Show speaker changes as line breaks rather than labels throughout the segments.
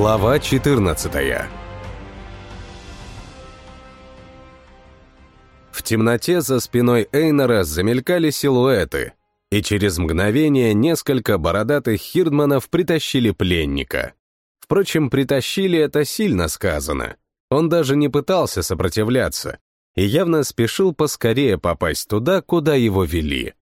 Глава 14 В темноте за спиной Эйнора замелькали силуэты, и через мгновение несколько бородатых хирдманов притащили пленника. Впрочем, притащили это сильно сказано. Он даже не пытался сопротивляться и явно спешил поскорее попасть туда, куда его вели.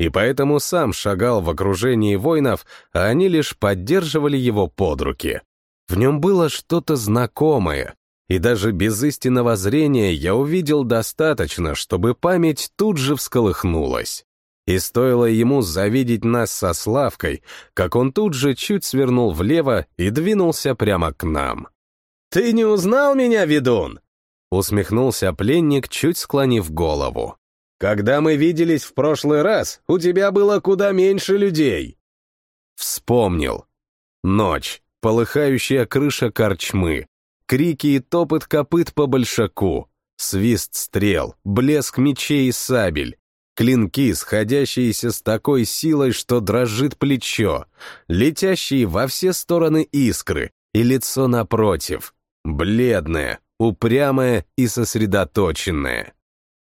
И поэтому сам шагал в окружении воинов, а они лишь поддерживали его под руки. В нем было что-то знакомое, и даже без истинного зрения я увидел достаточно, чтобы память тут же всколыхнулась. И стоило ему завидеть нас со Славкой, как он тут же чуть свернул влево и двинулся прямо к нам.
«Ты не узнал меня, ведун?»
Усмехнулся пленник, чуть склонив голову.
«Когда мы виделись в прошлый раз, у тебя было куда меньше людей».
Вспомнил. Ночь, полыхающая крыша корчмы, крики и топот копыт по большаку, свист стрел, блеск мечей и сабель, клинки, сходящиеся с такой силой, что дрожит плечо, летящие во все стороны искры, и лицо напротив, бледное, упрямое и сосредоточенное.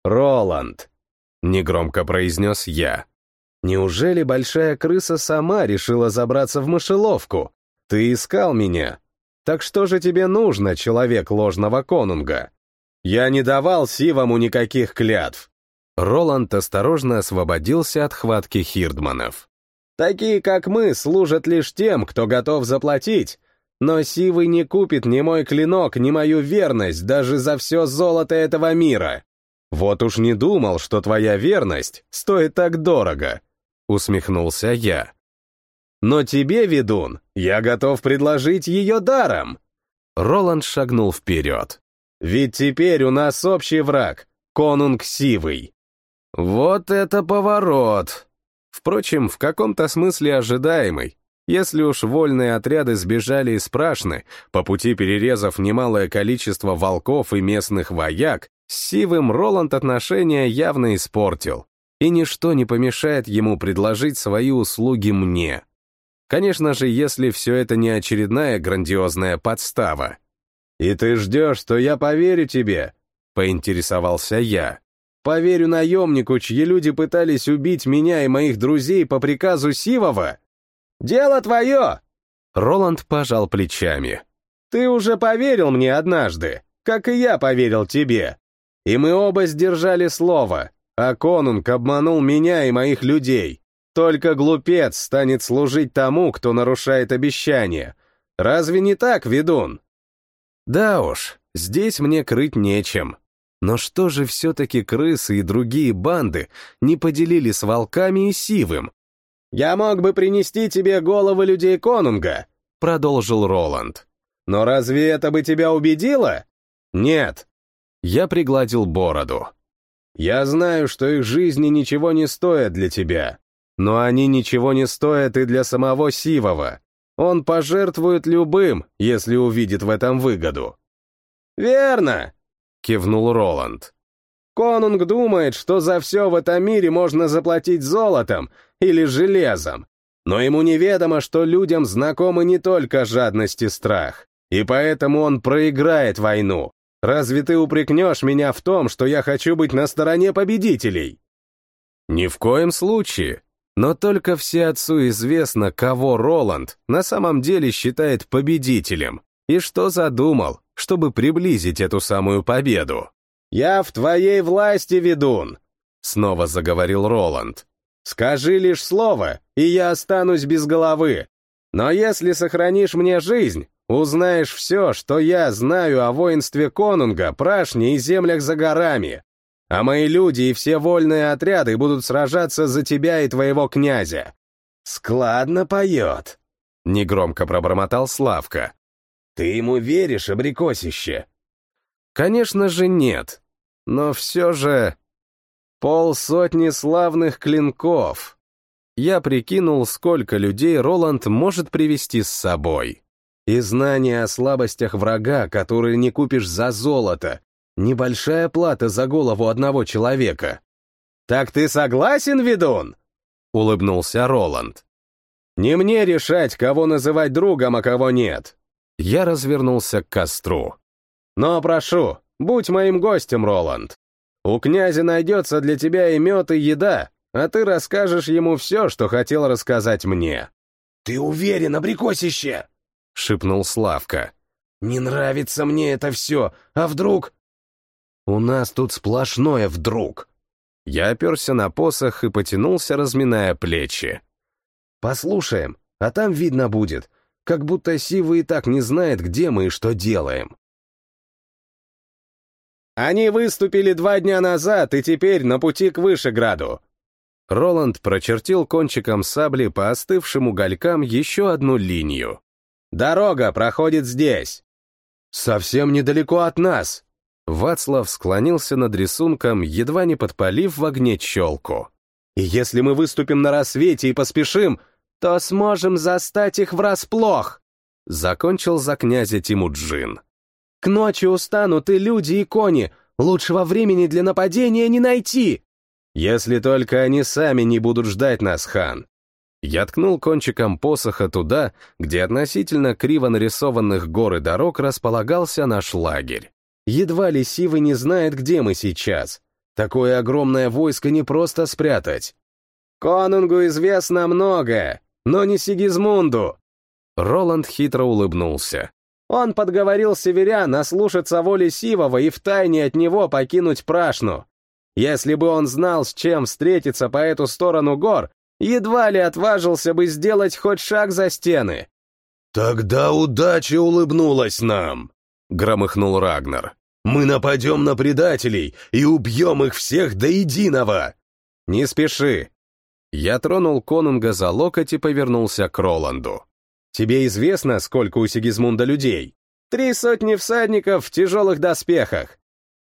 «Роланд», — негромко произнес я, — «неужели большая крыса сама решила забраться в мышеловку? Ты искал меня. Так что же тебе нужно, человек ложного конунга? Я не давал Сивому никаких клятв». Роланд осторожно освободился от хватки хирдманов.
«Такие, как мы, служат лишь тем, кто готов заплатить, но Сивый не купит ни мой клинок, ни мою верность даже за все золото этого мира. Вот уж не думал, что твоя верность стоит так дорого», — усмехнулся я. «Но тебе, ведун, я готов предложить ее даром». Роланд шагнул вперед. «Ведь теперь у нас общий враг, конунг Сивый». Вот это поворот! Впрочем, в каком-то смысле ожидаемый. Если уж вольные отряды сбежали из Прашны, по пути перерезав немалое количество волков и местных вояк, с Сивым Роланд отношения явно испортил, и ничто не помешает ему предложить свои услуги мне. Конечно же, если все это не очередная грандиозная подстава. «И ты ждешь, что я поверю тебе?» — поинтересовался я. «Поверю наемнику, чьи люди пытались убить меня и моих друзей по приказу Сивова?» «Дело твое!» Роланд пожал плечами. «Ты уже поверил мне однажды, как и я поверил тебе. И мы оба сдержали слово, а конунг обманул меня и моих людей. Только глупец станет служить тому, кто нарушает обещания. Разве не так, ведун? Да уж, здесь мне крыть нечем. Но что же все-таки крысы и другие банды не поделили с волками и сивым? «Я мог бы принести тебе головы людей конунга», — продолжил Роланд. «Но разве это бы тебя убедило?» «Нет». Я пригладил бороду. «Я знаю, что их жизни ничего не стоят для тебя, но они ничего не стоят и для самого Сивова. Он пожертвует любым, если увидит в этом выгоду. «Верно!» — кивнул Роланд. «Конунг думает, что за все в этом мире можно заплатить золотом или железом, но ему неведомо, что людям знакомы не только жадность и страх, и поэтому он проиграет войну. Разве ты упрекнешь меня в том, что я хочу быть на стороне победителей?» «Ни в коем случае», но только все отцу известно, кого Роланд на самом деле считает победителем, и что задумал, чтобы приблизить эту самую победу. «Я в твоей власти, ведун!» — снова заговорил Роланд. «Скажи лишь слово, и я останусь без головы. Но если сохранишь мне жизнь, узнаешь все, что я знаю о воинстве Конунга, Прашне и землях за горами а мои люди и все вольные отряды будут сражаться за тебя и твоего князя. Складно поет, — негромко пробормотал Славка. Ты ему веришь, абрикосище? Конечно же нет, но все же... Полсотни славных клинков. Я прикинул, сколько людей Роланд может привести с собой. И знания о слабостях врага, которые не купишь за золото, Небольшая плата за голову одного человека. «Так ты согласен, ведун?» — улыбнулся Роланд. «Не мне решать, кого называть другом, а кого нет.
Я развернулся к костру.
«Но прошу, будь моим гостем, Роланд. У князя найдется для тебя и мед, и еда, а ты расскажешь ему все, что хотел рассказать мне».
«Ты уверен, абрикосище?»
— шепнул Славка.
«Не нравится мне это все, а вдруг...»
«У нас тут сплошное вдруг».
Я оперся на посох и потянулся, разминая плечи.
«Послушаем, а там видно будет, как будто Сива и так не знает, где мы и что делаем». «Они выступили два дня назад и теперь на пути к Вышеграду.
Роланд прочертил кончиком сабли по остывшим уголькам еще одну линию.
«Дорога проходит здесь!» «Совсем недалеко от нас!»
Вацлав склонился над рисунком, едва не подпалив в огне челку.
«И если мы выступим на рассвете и поспешим, то сможем застать их врасплох!»
Закончил за князя Тимуджин.
«К ночи устанут и люди, и кони. Лучшего времени для нападения не найти!» Если только они сами не будут ждать нас, хан.
Я ткнул кончиком посоха туда, где относительно криво нарисованных гор и дорог располагался наш лагерь.
Едва ли Сивы не знает, где мы сейчас. Такое огромное войско не просто спрятать. Конунгу известно многое, но не Сигизмунду.
Роланд хитро улыбнулся.
Он подговорил северян ослушаться воли Сивова и втайне от него покинуть Прашну. Если бы он знал, с чем встретиться по эту сторону гор, едва ли отважился бы сделать хоть шаг за стены.
«Тогда удача улыбнулась нам», — громыхнул Рагнар. «Мы нападем на предателей и убьем их всех до единого!»
«Не спеши!»
Я тронул конунга за локоть и повернулся к Роланду.
«Тебе известно, сколько у Сигизмунда людей? Три сотни всадников в тяжелых доспехах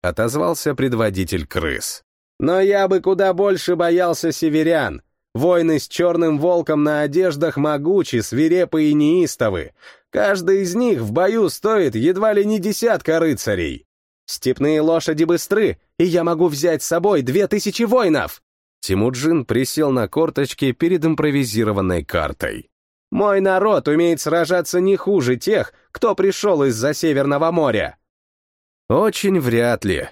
отозвался предводитель крыс.
«Но я бы куда больше боялся северян. Войны с черным волком на одеждах могучи, свирепы и неистовы. Каждый из них в бою стоит едва ли не десятка рыцарей. Степные лошади быстры, и я могу взять с собой две тысячи воинов!»
Тимуджин присел на корточки перед импровизированной картой.
«Мой народ умеет сражаться не хуже тех, кто пришел из-за Северного моря.
Очень вряд ли.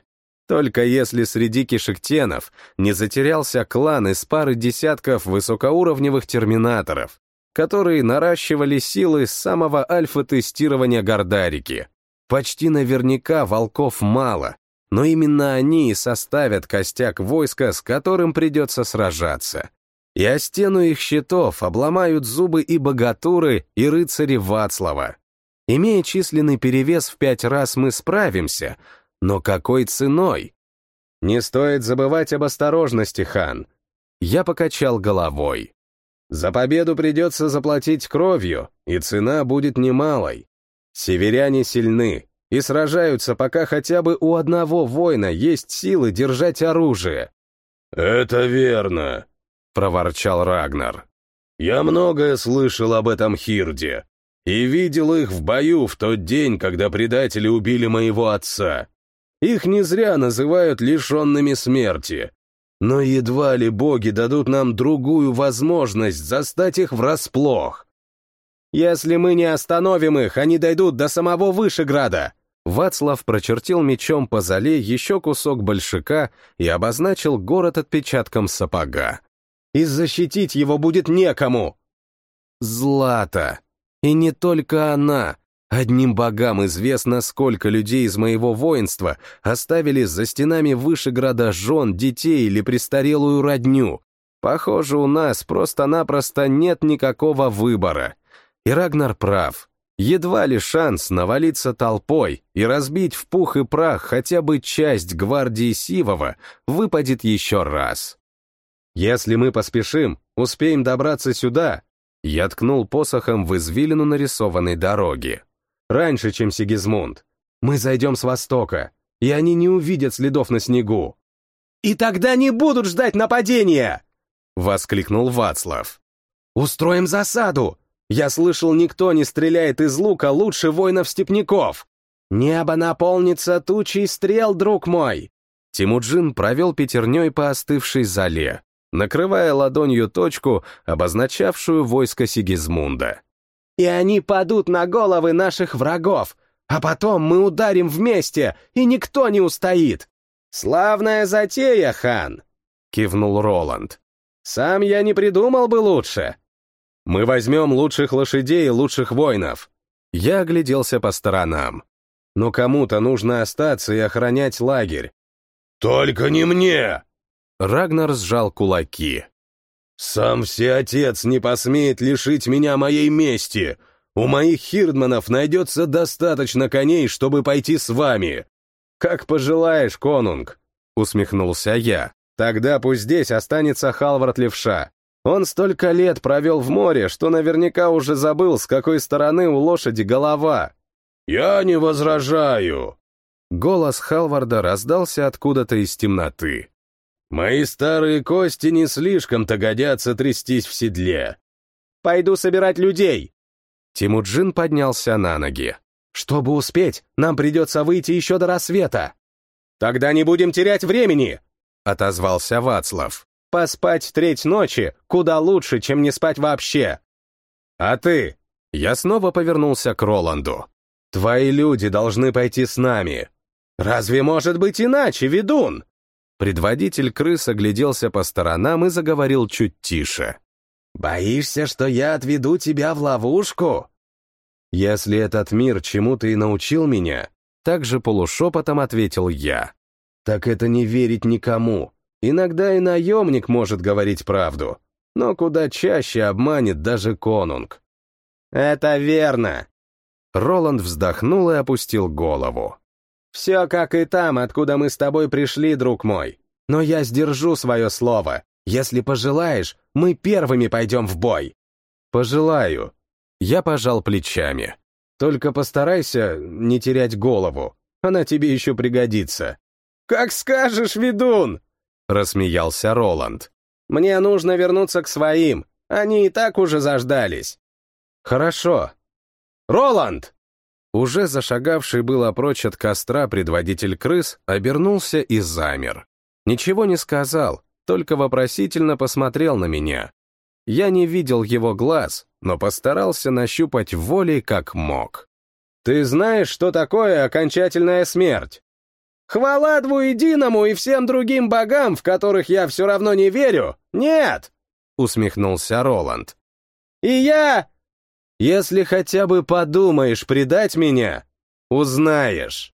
Только если среди кишектенов не затерялся клан из пары десятков высокоуровневых терминаторов, которые наращивали силы с самого альфа-тестирования Гордарики. Почти наверняка волков мало, но именно они и составят костяк войска, с которым придется сражаться. И о стену их щитов обломают зубы и богатуры, и рыцари Вацлава. Имея численный перевес в пять раз, мы справимся, но какой ценой?
Не стоит забывать об осторожности, хан.
Я покачал головой.
За победу придется заплатить кровью, и цена будет немалой. Северяне сильны и сражаются, пока хотя бы у одного воина есть силы держать оружие.
«Это верно», — проворчал Рагнар. «Я многое слышал об этом Хирде и видел их в бою в тот день, когда предатели убили моего отца. Их не зря называют лишенными смерти. Но едва ли боги дадут нам другую возможность застать их врасплох.
Если мы не остановим их, они дойдут до самого Вышеграда.
Вацлав прочертил мечом по зале еще кусок большака и обозначил город отпечатком сапога.
И защитить его будет некому.
Злата. И не только она. Одним богам известно, сколько людей из моего воинства оставили за стенами Вышеграда жен, детей или престарелую родню. Похоже, у нас просто-напросто нет никакого выбора. И Рагнар прав. Едва ли шанс навалиться толпой и разбить в пух и прах хотя бы часть гвардии Сивова выпадет еще раз.
Если мы поспешим, успеем добраться сюда,
я ткнул посохом в извилину нарисованной дороги.
«Раньше, чем Сигизмунд. Мы зайдем с востока, и они не увидят следов на снегу». «И тогда не будут ждать нападения!» — воскликнул Вацлав. «Устроим засаду! Я слышал, никто не стреляет из лука лучше воинов-степняков! Небо наполнится тучей стрел, друг мой!»
Тимуджин провел пятерней по остывшей зале, накрывая ладонью точку, обозначавшую войско Сигизмунда.
и они падут на головы наших врагов, а потом мы ударим вместе, и никто не устоит. Славная затея, хан!» — кивнул Роланд. «Сам я не придумал бы лучше. Мы возьмем лучших лошадей и лучших воинов». Я огляделся по сторонам. Но кому-то нужно остаться и охранять лагерь.
«Только не мне!»
Рагнар сжал кулаки.
«Сам Всеотец не посмеет лишить меня моей мести. У моих хирдманов найдется достаточно коней, чтобы пойти с вами».
«Как пожелаешь, конунг», — усмехнулся я. «Тогда пусть здесь останется Халвард Левша. Он столько лет провел в море, что наверняка уже забыл, с какой стороны у лошади голова».
«Я не возражаю»,
Голос Халварда раздался откуда-то из темноты.
«Мои старые кости не слишком-то годятся трястись в седле.
Пойду собирать людей!» Тимуджин поднялся на ноги. «Чтобы успеть, нам придется выйти еще до рассвета». «Тогда не будем терять времени!» — отозвался Вацлав. «Поспать треть ночи куда лучше, чем не спать вообще!» «А ты?» Я снова повернулся к Роланду. «Твои люди должны пойти с нами. «Разве может быть иначе, ведун?» Предводитель крыс огляделся по сторонам и заговорил чуть тише. «Боишься, что я отведу тебя в ловушку?» «Если этот мир чему-то и научил меня», также полушепотом ответил я. «Так это не верить никому. Иногда и наемник может говорить правду, но куда чаще обманет даже конунг». «Это верно!» Роланд вздохнул и опустил голову. Все как и там, откуда мы с тобой пришли, друг мой. Но я сдержу свое слово. Если пожелаешь, мы первыми пойдем в бой. Пожелаю. Я пожал плечами. Только постарайся не терять голову. Она тебе еще пригодится. Как скажешь, ведун! Рассмеялся Роланд. Мне нужно вернуться к своим. Они и так уже заждались. Хорошо. Роланд! Уже зашагавший было прочь от костра предводитель крыс обернулся и замер. Ничего не сказал, только вопросительно посмотрел на меня. Я не видел его глаз, но постарался нащупать волей как мог. «Ты знаешь, что такое окончательная смерть?» «Хвала двуединому и всем другим богам, в которых я все равно не верю, нет!» — усмехнулся Роланд. «И я если хотя бы подумаешь предать меня, узнаешь.